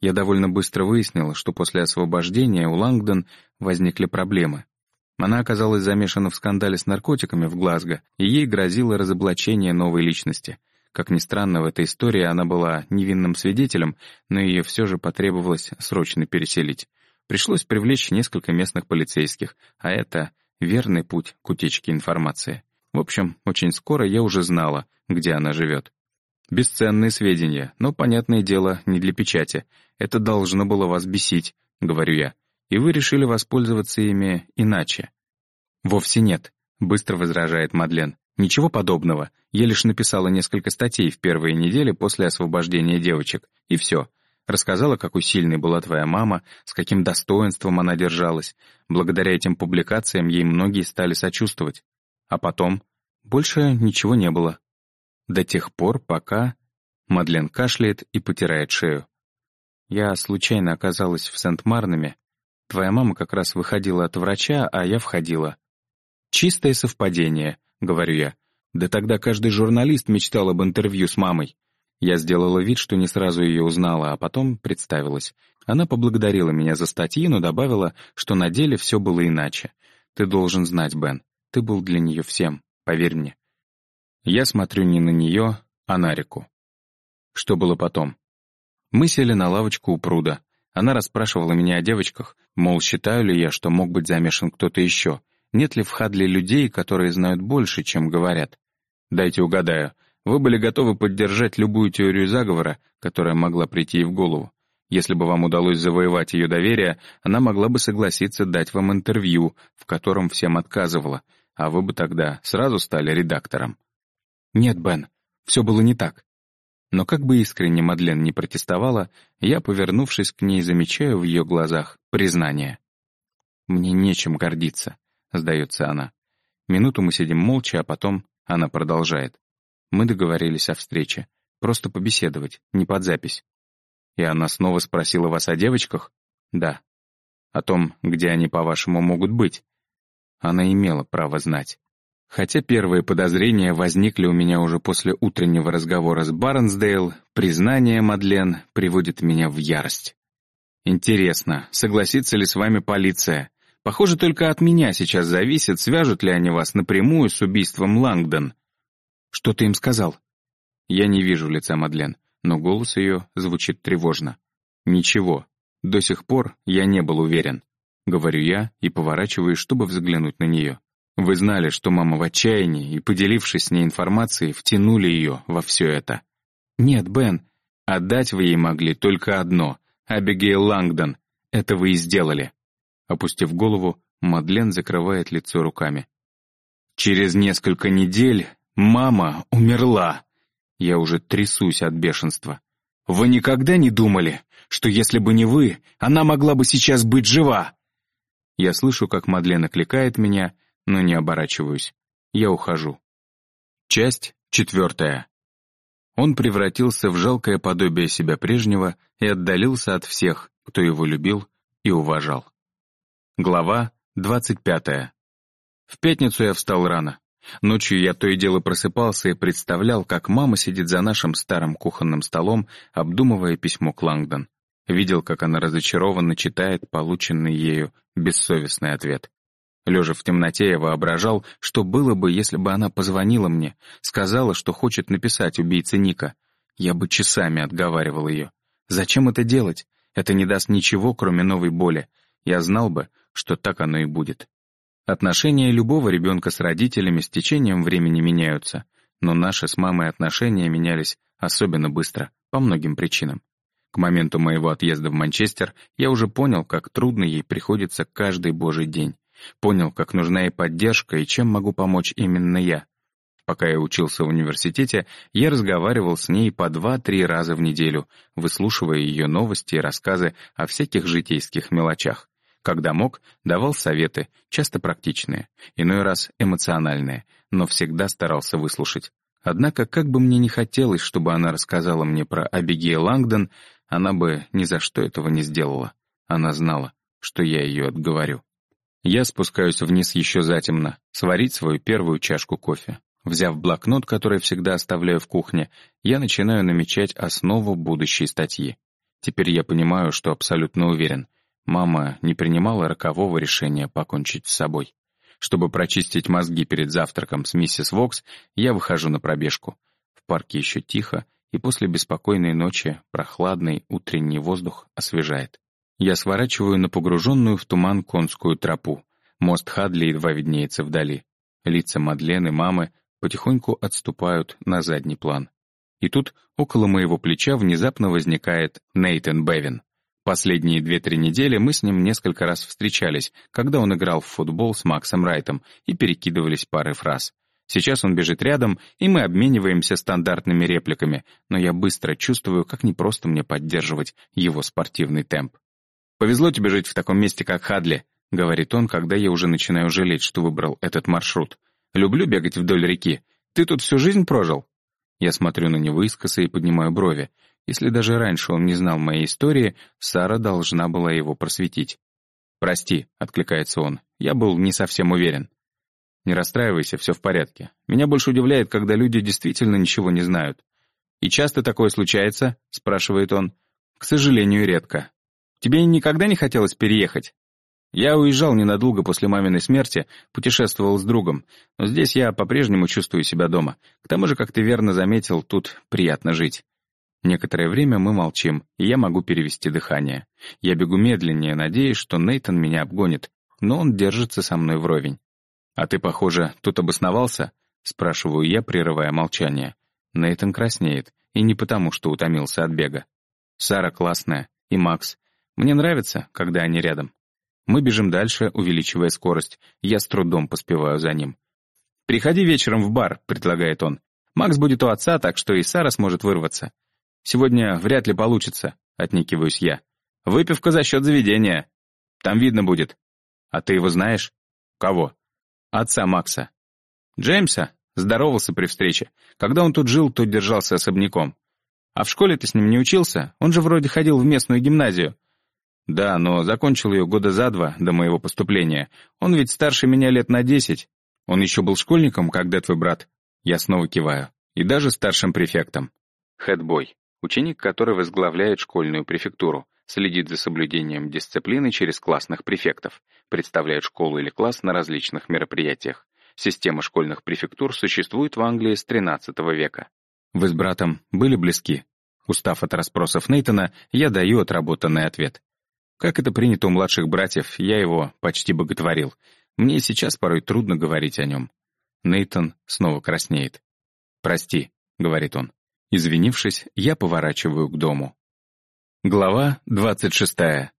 Я довольно быстро выяснила, что после освобождения у Лангдон возникли проблемы. Она оказалась замешана в скандале с наркотиками в Глазго, и ей грозило разоблачение новой личности. Как ни странно, в этой истории она была невинным свидетелем, но ее все же потребовалось срочно переселить. Пришлось привлечь несколько местных полицейских, а это верный путь к утечке информации. В общем, очень скоро я уже знала, где она живет. Бесценные сведения, но, понятное дело, не для печати. Это должно было вас бесить, говорю я. И вы решили воспользоваться ими иначе. Вовсе нет, быстро возражает Мадлен. Ничего подобного. Я лишь написала несколько статей в первые недели после освобождения девочек. И все. Рассказала, какой сильной была твоя мама, с каким достоинством она держалась. Благодаря этим публикациям ей многие стали сочувствовать. А потом? Больше ничего не было. До тех пор, пока... Мадлен кашляет и потирает шею. Я случайно оказалась в Сент-Марнаме. Твоя мама как раз выходила от врача, а я входила. Чистое совпадение, говорю я. Да тогда каждый журналист мечтал об интервью с мамой. Я сделала вид, что не сразу ее узнала, а потом представилась. Она поблагодарила меня за статьи, но добавила, что на деле все было иначе. Ты должен знать, Бен, ты был для нее всем, поверь мне. Я смотрю не на нее, а на реку. Что было потом? Мы сели на лавочку у пруда. Она расспрашивала меня о девочках, мол, считаю ли я, что мог быть замешан кто-то еще, нет ли в Хадли людей, которые знают больше, чем говорят. Дайте угадаю, вы были готовы поддержать любую теорию заговора, которая могла прийти ей в голову. Если бы вам удалось завоевать ее доверие, она могла бы согласиться дать вам интервью, в котором всем отказывала, а вы бы тогда сразу стали редактором. «Нет, Бен, все было не так». Но как бы искренне Мадлен не протестовала, я, повернувшись к ней, замечаю в ее глазах признание. «Мне нечем гордиться», — сдается она. Минуту мы сидим молча, а потом она продолжает. Мы договорились о встрече. Просто побеседовать, не под запись. И она снова спросила вас о девочках? Да. О том, где они, по-вашему, могут быть. Она имела право знать. Хотя первые подозрения возникли у меня уже после утреннего разговора с Барнсдейл, признание Мадлен приводит меня в ярость. Интересно, согласится ли с вами полиция? Похоже, только от меня сейчас зависит, свяжут ли они вас напрямую с убийством Лангдон. Что ты им сказал? Я не вижу лица Мадлен, но голос ее звучит тревожно. Ничего. До сих пор я не был уверен. Говорю я и поворачиваюсь, чтобы взглянуть на нее. Вы знали, что мама в отчаянии, и, поделившись с ней информацией, втянули ее во все это. Нет, Бен, отдать вы ей могли только одно — Абигейл Лангдон. Это вы и сделали. Опустив голову, Мадлен закрывает лицо руками. Через несколько недель мама умерла. Я уже трясусь от бешенства. Вы никогда не думали, что если бы не вы, она могла бы сейчас быть жива? Я слышу, как Мадлен окликает меня — но не оборачиваюсь. Я ухожу. Часть четвертая. Он превратился в жалкое подобие себя прежнего и отдалился от всех, кто его любил и уважал. Глава двадцать пятая. В пятницу я встал рано. Ночью я то и дело просыпался и представлял, как мама сидит за нашим старым кухонным столом, обдумывая письмо к Лангдон. Видел, как она разочарованно читает полученный ею бессовестный ответ. Лежа в темноте, я воображал, что было бы, если бы она позвонила мне, сказала, что хочет написать убийце Ника. Я бы часами отговаривал ее. Зачем это делать? Это не даст ничего, кроме новой боли. Я знал бы, что так оно и будет. Отношения любого ребенка с родителями с течением времени меняются, но наши с мамой отношения менялись особенно быстро, по многим причинам. К моменту моего отъезда в Манчестер я уже понял, как трудно ей приходится каждый божий день. Понял, как нужна ей поддержка и чем могу помочь именно я. Пока я учился в университете, я разговаривал с ней по два-три раза в неделю, выслушивая ее новости и рассказы о всяких житейских мелочах. Когда мог, давал советы, часто практичные, иной раз эмоциональные, но всегда старался выслушать. Однако, как бы мне ни хотелось, чтобы она рассказала мне про Абигейл Лангдон, она бы ни за что этого не сделала. Она знала, что я ее отговорю. Я спускаюсь вниз еще затемно, сварить свою первую чашку кофе. Взяв блокнот, который всегда оставляю в кухне, я начинаю намечать основу будущей статьи. Теперь я понимаю, что абсолютно уверен. Мама не принимала рокового решения покончить с собой. Чтобы прочистить мозги перед завтраком с миссис Вокс, я выхожу на пробежку. В парке еще тихо, и после беспокойной ночи прохладный утренний воздух освежает. Я сворачиваю на погруженную в туман конскую тропу. Мост Хадли едва виднеется вдали. Лица Мадлены, мамы потихоньку отступают на задний план. И тут около моего плеча внезапно возникает Нейтан Бевин. Последние две-три недели мы с ним несколько раз встречались, когда он играл в футбол с Максом Райтом и перекидывались парой фраз. Сейчас он бежит рядом, и мы обмениваемся стандартными репликами, но я быстро чувствую, как непросто мне поддерживать его спортивный темп. «Повезло тебе жить в таком месте, как Хадли», — говорит он, когда я уже начинаю жалеть, что выбрал этот маршрут. «Люблю бегать вдоль реки. Ты тут всю жизнь прожил?» Я смотрю на него искоса и поднимаю брови. Если даже раньше он не знал моей истории, Сара должна была его просветить. «Прости», — откликается он, — «я был не совсем уверен». «Не расстраивайся, все в порядке. Меня больше удивляет, когда люди действительно ничего не знают». «И часто такое случается?» — спрашивает он. «К сожалению, редко. Тебе никогда не хотелось переехать?» Я уезжал ненадолго после маминой смерти, путешествовал с другом, но здесь я по-прежнему чувствую себя дома. К тому же, как ты верно заметил, тут приятно жить. Некоторое время мы молчим, и я могу перевести дыхание. Я бегу медленнее, надеясь, что Нейтон меня обгонит, но он держится со мной вровень. «А ты, похоже, тут обосновался?» — спрашиваю я, прерывая молчание. Нейтон краснеет, и не потому, что утомился от бега. Сара классная, и Макс. Мне нравится, когда они рядом. Мы бежим дальше, увеличивая скорость. Я с трудом поспеваю за ним. «Приходи вечером в бар», — предлагает он. «Макс будет у отца, так что и Сара сможет вырваться». «Сегодня вряд ли получится», — отникиваюсь я. «Выпивка за счет заведения. Там видно будет». «А ты его знаешь?» «Кого?» «Отца Макса». «Джеймса?» Здоровался при встрече. Когда он тут жил, то держался особняком. «А в школе ты с ним не учился? Он же вроде ходил в местную гимназию». Да, но закончил ее года за два до моего поступления. Он ведь старше меня лет на десять. Он еще был школьником, когда твой брат. Я снова киваю. И даже старшим префектом. Хэтбой. Ученик, который возглавляет школьную префектуру, следит за соблюдением дисциплины через классных префектов, представляет школу или класс на различных мероприятиях. Система школьных префектур существует в Англии с XIII века. Вы с братом были близки? Устав от расспросов Нейтона, я даю отработанный ответ. Как это принято у младших братьев, я его почти боготворил. Мне сейчас порой трудно говорить о нем. Нейтон снова краснеет. «Прости», — говорит он. Извинившись, я поворачиваю к дому. Глава двадцать шестая.